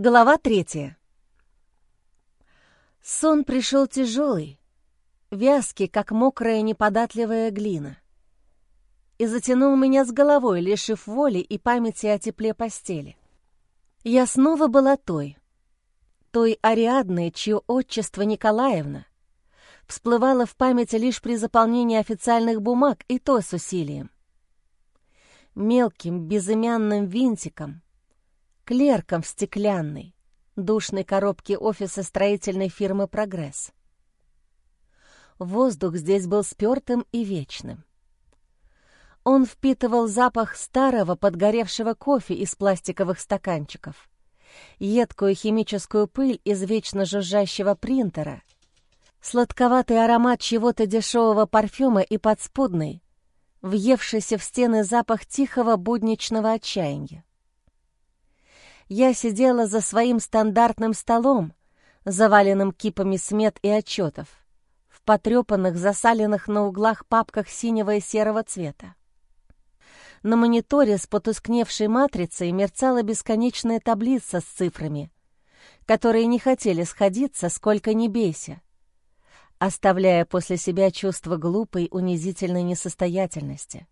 Глава третья. Сон пришел тяжелый, вязкий, как мокрая неподатливая глина, и затянул меня с головой, лишив воли и памяти о тепле постели. Я снова была той, той Ариадной, чье отчество Николаевна всплывало в памяти лишь при заполнении официальных бумаг, и то с усилием. Мелким безымянным винтиком — клерком в стеклянной, душной коробке офиса строительной фирмы «Прогресс». Воздух здесь был спёртым и вечным. Он впитывал запах старого подгоревшего кофе из пластиковых стаканчиков, едкую химическую пыль из вечно жужжащего принтера, сладковатый аромат чего-то дешевого парфюма и подспудный, въевшийся в стены запах тихого будничного отчаяния я сидела за своим стандартным столом, заваленным кипами смет и отчетов, в потрепанных, засаленных на углах папках синего и серого цвета. На мониторе с потускневшей матрицей мерцала бесконечная таблица с цифрами, которые не хотели сходиться, сколько ни бейся, оставляя после себя чувство глупой, унизительной несостоятельности.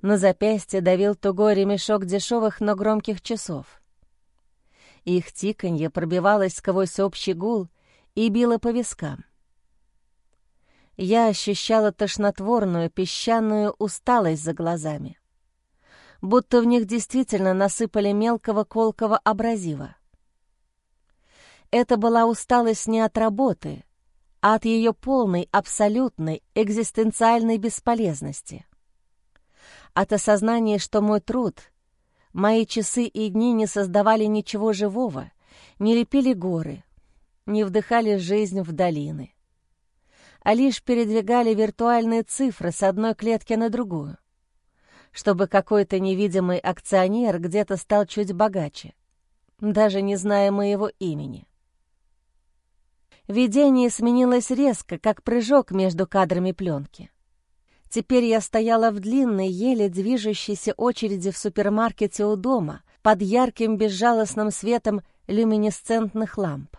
На запястье давил тугой ремешок дешевых, но громких часов. Их тиканье пробивалось сквозь общий гул и било по вискам. Я ощущала тошнотворную песчаную усталость за глазами, будто в них действительно насыпали мелкого колкого абразива. Это была усталость не от работы, а от ее полной, абсолютной, экзистенциальной бесполезности от осознания, что мой труд, мои часы и дни не создавали ничего живого, не лепили горы, не вдыхали жизнь в долины, а лишь передвигали виртуальные цифры с одной клетки на другую, чтобы какой-то невидимый акционер где-то стал чуть богаче, даже не зная моего имени. Видение сменилось резко, как прыжок между кадрами пленки. Теперь я стояла в длинной, еле движущейся очереди в супермаркете у дома под ярким безжалостным светом люминесцентных ламп.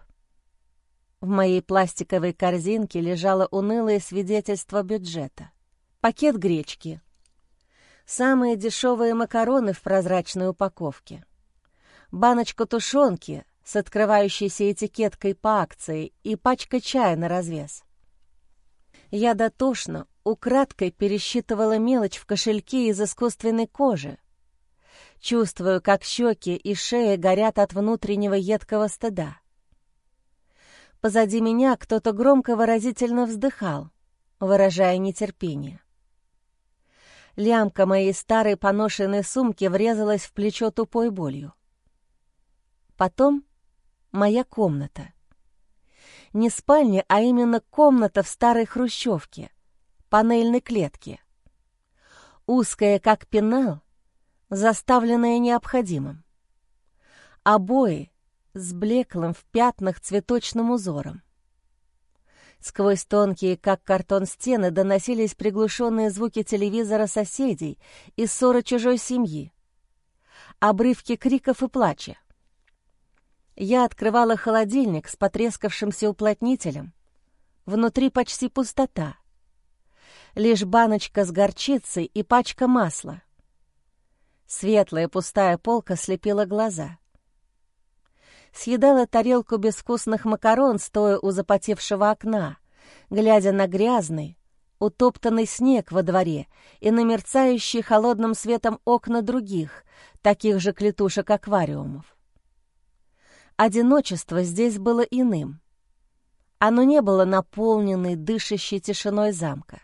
В моей пластиковой корзинке лежало унылое свидетельство бюджета. Пакет гречки. Самые дешевые макароны в прозрачной упаковке. Баночка тушенки с открывающейся этикеткой по акции и пачка чая на развес. Я дотошно, украдкой пересчитывала мелочь в кошельке из искусственной кожи. Чувствую, как щеки и шея горят от внутреннего едкого стыда. Позади меня кто-то громко выразительно вздыхал, выражая нетерпение. Лямка моей старой поношенной сумки врезалась в плечо тупой болью. Потом моя комната — не спальня, а именно комната в старой хрущевке, панельной клетке. Узкая, как пенал, заставленная необходимым. Обои с блеклым в пятнах цветочным узором. Сквозь тонкие, как картон, стены доносились приглушенные звуки телевизора соседей и ссоры чужой семьи. Обрывки криков и плача. Я открывала холодильник с потрескавшимся уплотнителем. Внутри почти пустота. Лишь баночка с горчицей и пачка масла. Светлая пустая полка слепила глаза. Съедала тарелку безвкусных макарон, стоя у запотевшего окна, глядя на грязный, утоптанный снег во дворе и на мерцающие холодным светом окна других, таких же клетушек-аквариумов. Одиночество здесь было иным. Оно не было наполненной, дышащей тишиной замка.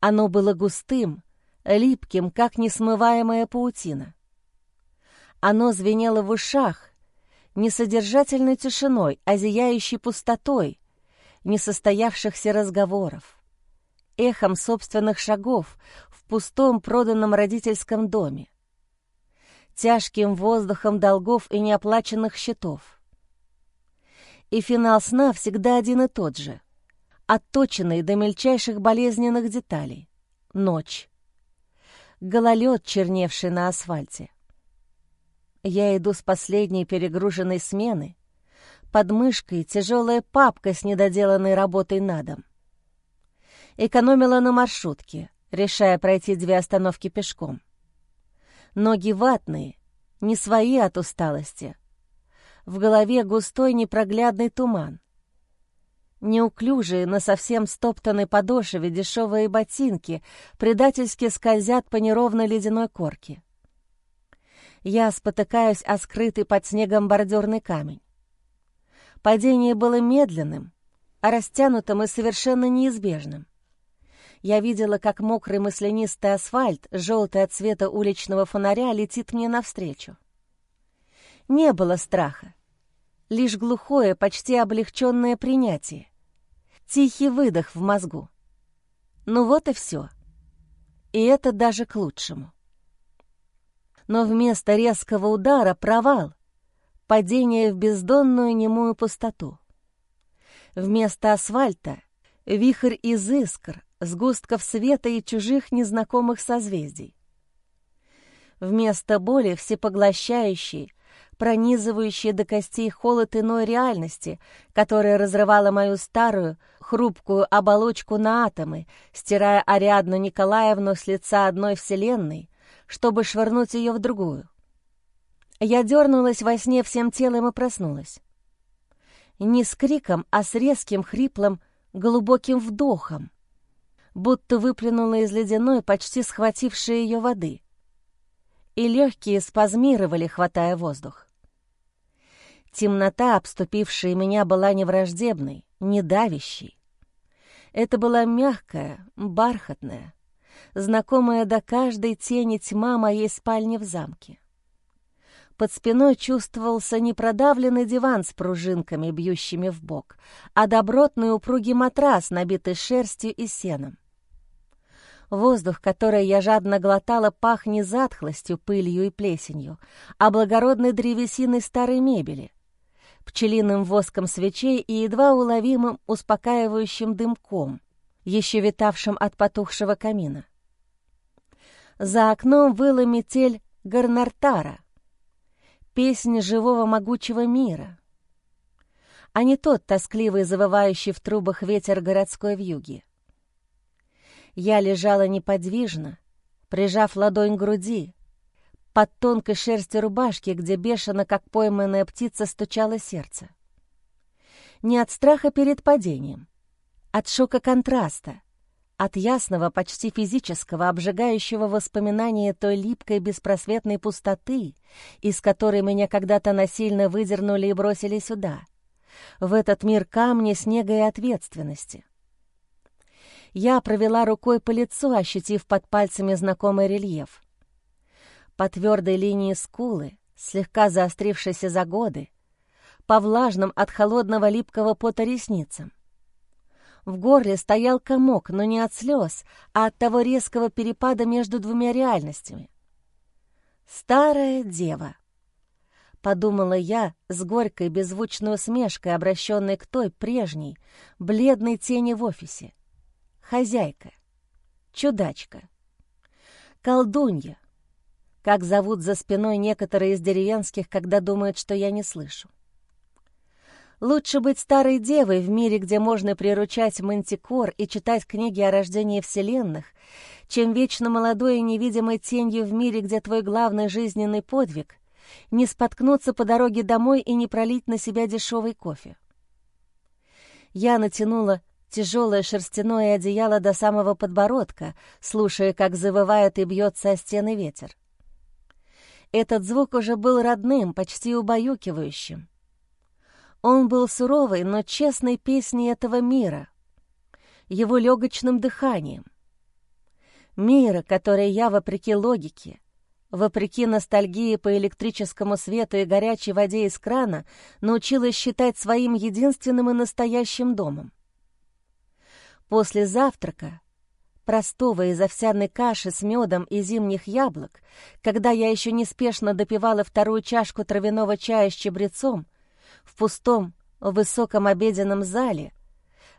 Оно было густым, липким, как несмываемая паутина. Оно звенело в ушах, не содержательной тишиной, а зияющей пустотой, несостоявшихся разговоров, эхом собственных шагов в пустом проданном родительском доме тяжким воздухом долгов и неоплаченных счетов. И финал сна всегда один и тот же, отточенный до мельчайших болезненных деталей. Ночь. Гололед, черневший на асфальте. Я иду с последней перегруженной смены. Под мышкой тяжелая папка с недоделанной работой на дом. Экономила на маршрутке, решая пройти две остановки пешком. Ноги ватные, не свои от усталости. В голове густой непроглядный туман. Неуклюжие, на совсем стоптанной подошве дешевые ботинки предательски скользят по неровной ледяной корке. Я спотыкаюсь о скрытый под снегом бордюрный камень. Падение было медленным, а растянутым и совершенно неизбежным. Я видела, как мокрый маслянистый асфальт, желтый от цвета уличного фонаря, летит мне навстречу. Не было страха, лишь глухое, почти облегченное принятие. Тихий выдох в мозгу. Ну вот и все. И это даже к лучшему но вместо резкого удара провал, падение в бездонную немую пустоту. Вместо асфальта — вихрь из искр, сгустков света и чужих незнакомых созвездий. Вместо боли всепоглощающий, пронизывающий до костей холод иной реальности, которая разрывала мою старую, хрупкую оболочку на атомы, стирая Ариадну Николаевну с лица одной вселенной, чтобы швырнуть ее в другую. Я дернулась во сне всем телом и проснулась. Не с криком, а с резким, хриплым, глубоким вдохом, будто выплюнула из ледяной, почти схватившей ее воды. И легкие спазмировали, хватая воздух. Темнота, обступившая меня, была не враждебной, не давящей. Это была мягкая, бархатная, знакомая до каждой тени тьма моей спальни в замке. Под спиной чувствовался не продавленный диван с пружинками, бьющими в бок, а добротный упругий матрас, набитый шерстью и сеном. Воздух, который я жадно глотала, пах не затхлостью, пылью и плесенью, а благородной древесиной старой мебели, пчелиным воском свечей и едва уловимым успокаивающим дымком, еще витавшим от потухшего камина. За окном выла метель Гарнартара, песня живого могучего мира, а не тот тоскливый, завывающий в трубах ветер городской вьюги. Я лежала неподвижно, прижав ладонь к груди, под тонкой шерстью рубашки, где бешено, как пойманная птица, стучало сердце. Не от страха перед падением, от шока контраста, от ясного, почти физического, обжигающего воспоминания той липкой беспросветной пустоты, из которой меня когда-то насильно выдернули и бросили сюда, в этот мир камня, снега и ответственности. Я провела рукой по лицу, ощутив под пальцами знакомый рельеф. По твердой линии скулы, слегка заострившейся за годы, по влажным от холодного липкого пота ресницам — в горле стоял комок, но не от слез, а от того резкого перепада между двумя реальностями. «Старая дева», — подумала я с горькой беззвучной усмешкой, обращенной к той прежней, бледной тени в офисе. «Хозяйка, чудачка, колдунья, как зовут за спиной некоторые из деревенских, когда думают, что я не слышу. Лучше быть старой девой в мире, где можно приручать мантикор и читать книги о рождении вселенных, чем вечно молодой и невидимой тенью в мире, где твой главный жизненный подвиг — не споткнуться по дороге домой и не пролить на себя дешевый кофе. Я натянула тяжелое шерстяное одеяло до самого подбородка, слушая, как завывает и бьется о стены ветер. Этот звук уже был родным, почти убаюкивающим. Он был суровой, но честной песней этого мира, его легочным дыханием. Мира, который я, вопреки логике, вопреки ностальгии по электрическому свету и горячей воде из крана, научилась считать своим единственным и настоящим домом. После завтрака, простого из овсяной каши с медом и зимних яблок, когда я еще неспешно допивала вторую чашку травяного чая с чабрецом, в пустом, высоком обеденном зале,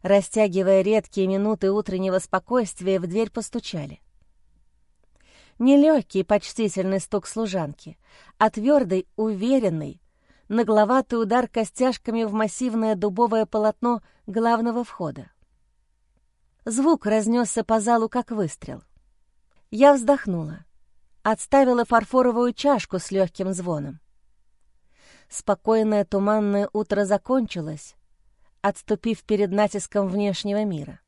растягивая редкие минуты утреннего спокойствия, в дверь постучали. Не легкий почтительный стук служанки, а твердый, уверенный, нагловатый удар костяшками в массивное дубовое полотно главного входа. Звук разнесся по залу, как выстрел. Я вздохнула, отставила фарфоровую чашку с легким звоном. Спокойное туманное утро закончилось, отступив перед натиском внешнего мира.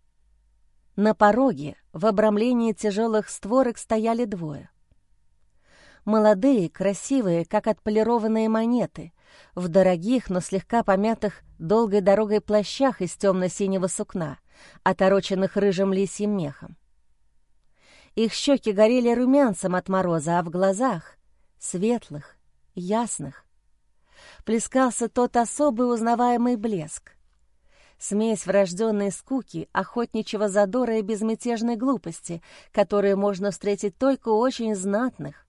На пороге, в обрамлении тяжелых створок, стояли двое. Молодые, красивые, как отполированные монеты, в дорогих, но слегка помятых долгой дорогой плащах из темно-синего сукна, отороченных рыжим лисьим мехом. Их щеки горели румянцем от мороза, а в глазах, светлых, ясных, плескался тот особый узнаваемый блеск. Смесь врожденной скуки, охотничьего задора и безмятежной глупости, которые можно встретить только у очень знатных,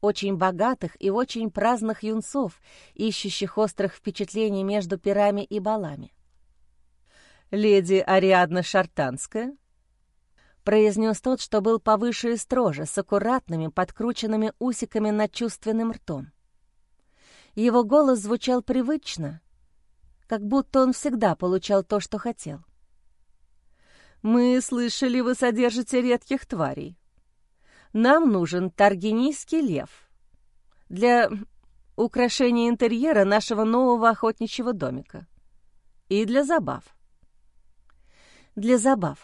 очень богатых и очень праздных юнцов, ищущих острых впечатлений между пирами и балами. «Леди Ариадна Шартанская?» произнес тот, что был повыше и строже, с аккуратными, подкрученными усиками над чувственным ртом. Его голос звучал привычно, как будто он всегда получал то, что хотел. «Мы слышали, вы содержите редких тварей. Нам нужен таргинийский лев для украшения интерьера нашего нового охотничьего домика и для забав. Для забав.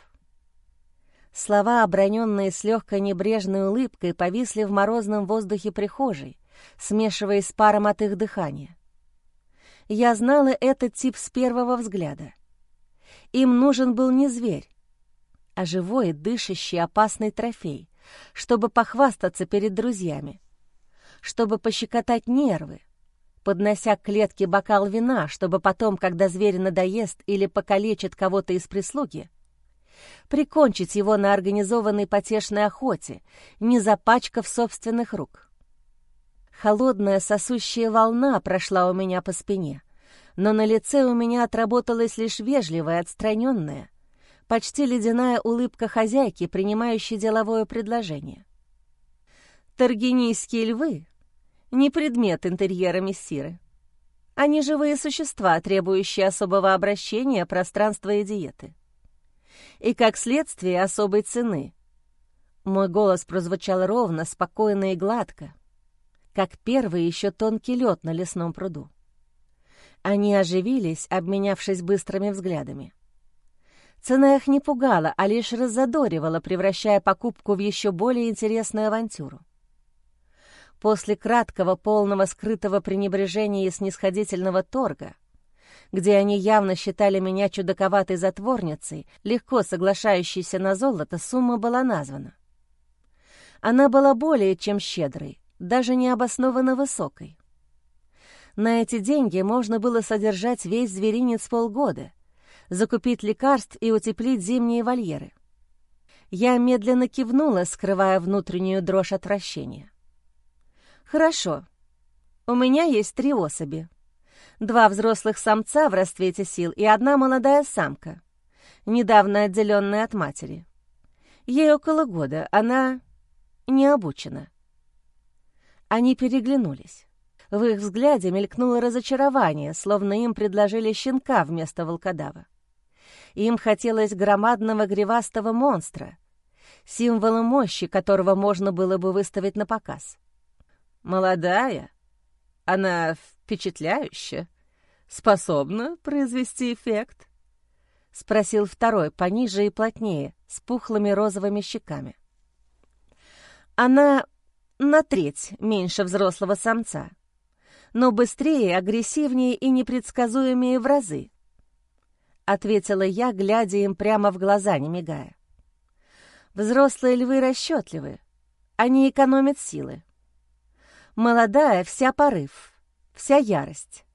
Слова, оброненные с легкой небрежной улыбкой, повисли в морозном воздухе прихожей, смешиваясь с паром от их дыхания. Я знала этот тип с первого взгляда. Им нужен был не зверь, а живой, дышащий, опасный трофей, чтобы похвастаться перед друзьями, чтобы пощекотать нервы, поднося к клетке бокал вина, чтобы потом, когда зверь надоест или покалечит кого-то из прислуги, прикончить его на организованной потешной охоте, не запачкав собственных рук. Холодная сосущая волна прошла у меня по спине, но на лице у меня отработалась лишь вежливая, отстраненная, почти ледяная улыбка хозяйки, принимающей деловое предложение. Таргинийские львы — не предмет интерьера мессиры. Они живые существа, требующие особого обращения, пространства и диеты. И, как следствие, особой цены. Мой голос прозвучал ровно, спокойно и гладко, как первый еще тонкий лед на лесном пруду. Они оживились, обменявшись быстрыми взглядами. Цена их не пугала, а лишь раззадоривала, превращая покупку в еще более интересную авантюру. После краткого, полного скрытого пренебрежения и снисходительного торга, где они явно считали меня чудаковатой затворницей, легко соглашающейся на золото, сумма была названа. Она была более чем щедрой, даже необоснованно высокой. На эти деньги можно было содержать весь зверинец полгода — закупить лекарств и утеплить зимние вольеры. Я медленно кивнула, скрывая внутреннюю дрожь отвращения. «Хорошо. У меня есть три особи. Два взрослых самца в расцвете сил и одна молодая самка, недавно отделенная от матери. Ей около года, она не обучена». Они переглянулись. В их взгляде мелькнуло разочарование, словно им предложили щенка вместо волкодава. Им хотелось громадного гривастого монстра, символа мощи которого можно было бы выставить на показ. Молодая, она впечатляющая, способна произвести эффект? — спросил второй, пониже и плотнее, с пухлыми розовыми щеками. Она на треть меньше взрослого самца, но быстрее, агрессивнее и непредсказуемее в разы. — ответила я, глядя им прямо в глаза, не мигая. «Взрослые львы расчетливы. Они экономят силы. Молодая — вся порыв, вся ярость.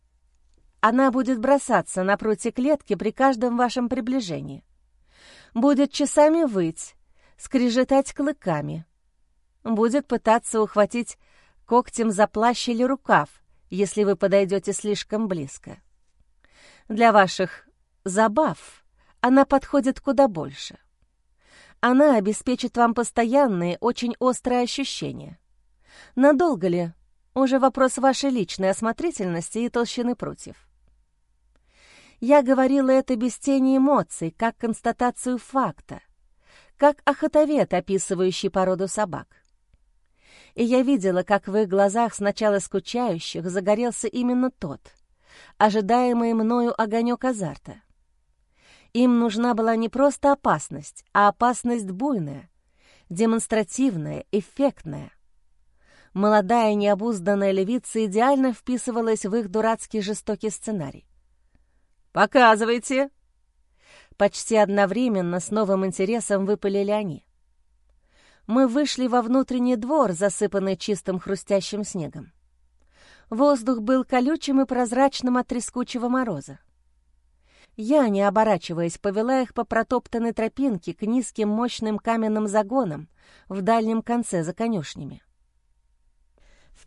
Она будет бросаться на прутья клетки при каждом вашем приближении. Будет часами выть, скрежетать клыками. Будет пытаться ухватить когтем за плащ или рукав, если вы подойдете слишком близко. Для ваших забав она подходит куда больше. Она обеспечит вам постоянные, очень острые ощущения. Надолго ли? Уже вопрос вашей личной осмотрительности и толщины прутьев. Я говорила это без тени эмоций, как констатацию факта, как охотовед, описывающий породу собак. И я видела, как в их глазах сначала скучающих загорелся именно тот, ожидаемый мною огонек азарта. Им нужна была не просто опасность, а опасность буйная, демонстративная, эффектная. Молодая необузданная левица идеально вписывалась в их дурацкий жестокий сценарий. «Показывайте!» Почти одновременно с новым интересом выпалили они. Мы вышли во внутренний двор, засыпанный чистым хрустящим снегом. Воздух был колючим и прозрачным от трескучего мороза. Я, не оборачиваясь, повела их по протоптанной тропинке к низким мощным каменным загонам в дальнем конце за конюшнями.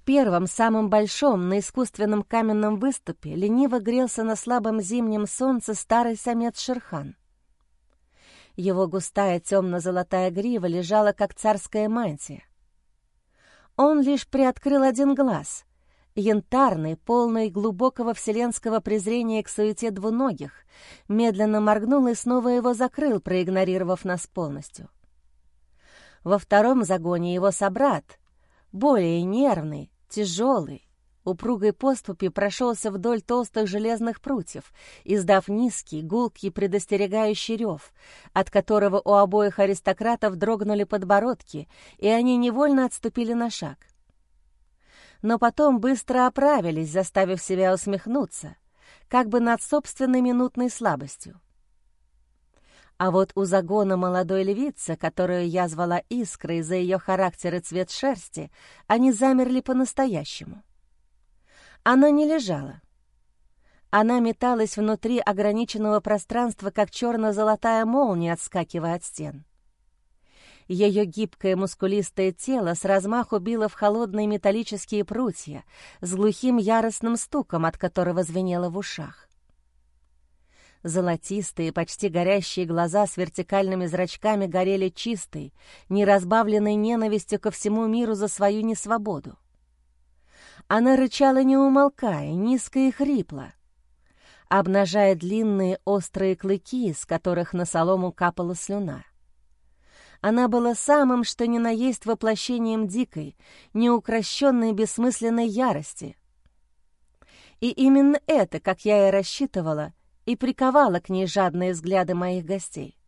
Первом, самом большом, на искусственном каменном выступе лениво грелся на слабом зимнем солнце старый самец Шерхан. Его густая темно-золотая грива лежала, как царская мантия. Он лишь приоткрыл один глаз, янтарный, полный глубокого вселенского презрения к суете двуногих, медленно моргнул и снова его закрыл, проигнорировав нас полностью. Во втором загоне его собрат, более нервный, тяжелый, упругой поступи прошелся вдоль толстых железных прутьев, издав низкий, гулкий, предостерегающий рев, от которого у обоих аристократов дрогнули подбородки, и они невольно отступили на шаг. Но потом быстро оправились, заставив себя усмехнуться, как бы над собственной минутной слабостью. А вот у загона молодой львицы, которую я звала Искрой за ее характер и цвет шерсти, они замерли по-настоящему. Она не лежала. Она металась внутри ограниченного пространства, как черно-золотая молния, отскакивая от стен. Ее гибкое мускулистое тело с размаху било в холодные металлические прутья с глухим яростным стуком, от которого звенело в ушах. Золотистые, почти горящие глаза с вертикальными зрачками горели чистой, неразбавленной ненавистью ко всему миру за свою несвободу. Она рычала не умолкая, низко и хрипло, обнажая длинные острые клыки, с которых на солому капала слюна. Она была самым, что ни на есть воплощением дикой, неукрощенной бессмысленной ярости. И именно это, как я и рассчитывала, и приковала к ней жадные взгляды моих гостей.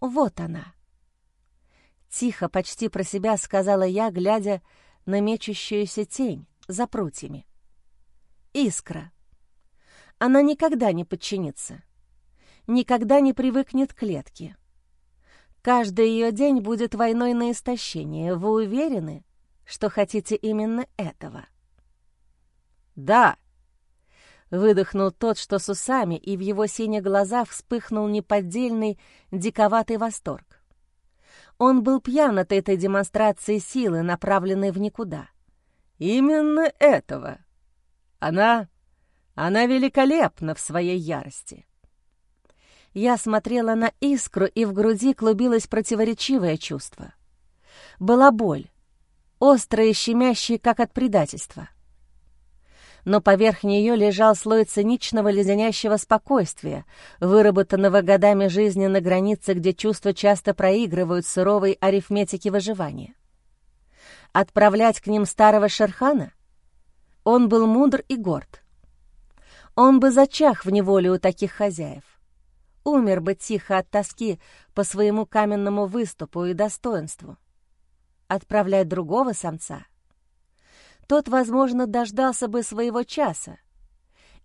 «Вот она!» Тихо, почти про себя сказала я, глядя на мечущуюся тень за прутьями. «Искра! Она никогда не подчинится, никогда не привыкнет к клетке. Каждый ее день будет войной на истощение. Вы уверены, что хотите именно этого?» «Да!» Выдохнул тот, что с усами, и в его синих глазах вспыхнул неподдельный, диковатый восторг. Он был пьян от этой демонстрации силы, направленной в никуда. «Именно этого! Она... она великолепна в своей ярости!» Я смотрела на искру, и в груди клубилось противоречивое чувство. Была боль, острая и щемящая, как от предательства но поверх нее лежал слой циничного леденящего спокойствия, выработанного годами жизни на границе, где чувства часто проигрывают суровой арифметике выживания. Отправлять к ним старого Шерхана? Он был мудр и горд. Он бы зачах в неволе у таких хозяев. Умер бы тихо от тоски по своему каменному выступу и достоинству. Отправлять другого самца — тот, возможно, дождался бы своего часа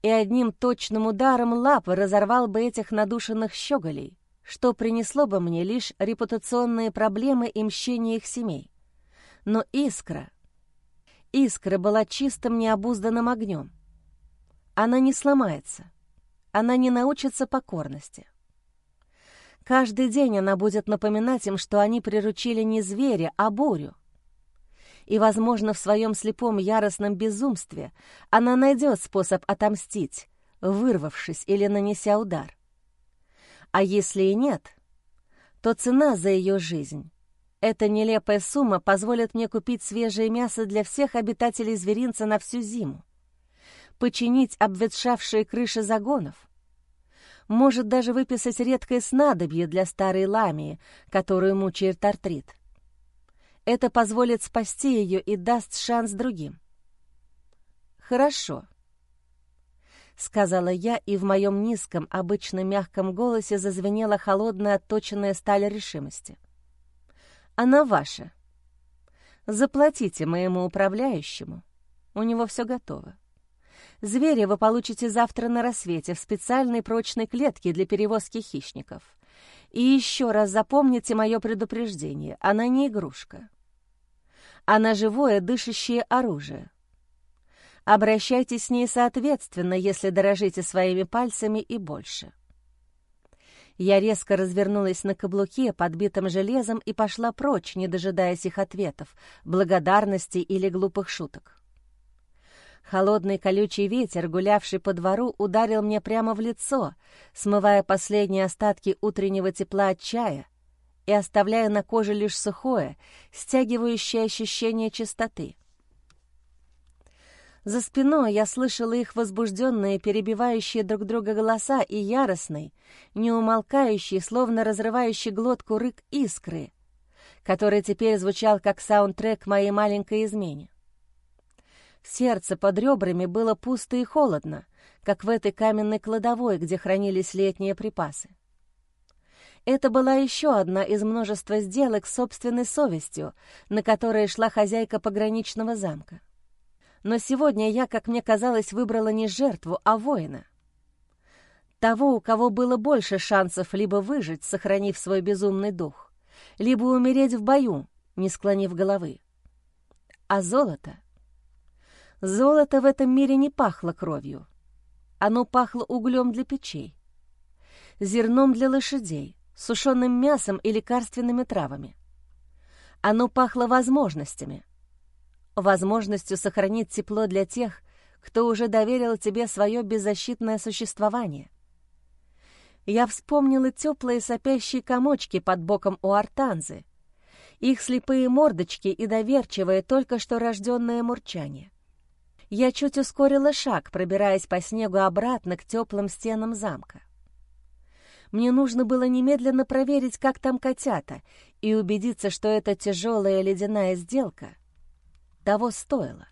и одним точным ударом лапы разорвал бы этих надушенных щеголей, что принесло бы мне лишь репутационные проблемы и мщение их семей. Но искра... Искра была чистым необузданным огнем. Она не сломается, она не научится покорности. Каждый день она будет напоминать им, что они приручили не зверя, а бурю, и, возможно, в своем слепом яростном безумстве она найдет способ отомстить, вырвавшись или нанеся удар. А если и нет, то цена за ее жизнь. Эта нелепая сумма позволит мне купить свежее мясо для всех обитателей зверинца на всю зиму, починить обветшавшие крыши загонов, может даже выписать редкое снадобье для старой ламии, которую мучает артрит. Это позволит спасти ее и даст шанс другим. «Хорошо», — сказала я, и в моем низком, обычно мягком голосе зазвенела холодная отточенная сталь решимости. «Она ваша. Заплатите моему управляющему. У него все готово. Зверя вы получите завтра на рассвете в специальной прочной клетке для перевозки хищников. И еще раз запомните мое предупреждение. Она не игрушка. Она живое, дышащее оружие. Обращайтесь с ней соответственно, если дорожите своими пальцами и больше. Я резко развернулась на каблуке, подбитом железом, и пошла прочь, не дожидаясь их ответов, благодарности или глупых шуток. Холодный колючий ветер, гулявший по двору, ударил мне прямо в лицо, смывая последние остатки утреннего тепла от чая и оставляя на коже лишь сухое, стягивающее ощущение чистоты. За спиной я слышала их возбужденные, перебивающие друг друга голоса и яростный, неумолкающий, словно разрывающий глотку рык искры, который теперь звучал как саундтрек моей маленькой измене. Сердце под ребрами было пусто и холодно, как в этой каменной кладовой, где хранились летние припасы. Это была еще одна из множества сделок с собственной совестью, на которые шла хозяйка пограничного замка. Но сегодня я, как мне казалось, выбрала не жертву, а воина. Того, у кого было больше шансов либо выжить, сохранив свой безумный дух, либо умереть в бою, не склонив головы. А золото — Золото в этом мире не пахло кровью. Оно пахло углем для печей, зерном для лошадей, сушеным мясом и лекарственными травами. Оно пахло возможностями. Возможностью сохранить тепло для тех, кто уже доверил тебе свое беззащитное существование. Я вспомнила теплые сопящие комочки под боком у артанзы, их слепые мордочки и доверчивое только что рожденное мурчание. Я чуть ускорила шаг, пробираясь по снегу обратно к теплым стенам замка. Мне нужно было немедленно проверить, как там котята, и убедиться, что эта тяжелая ледяная сделка того стоила.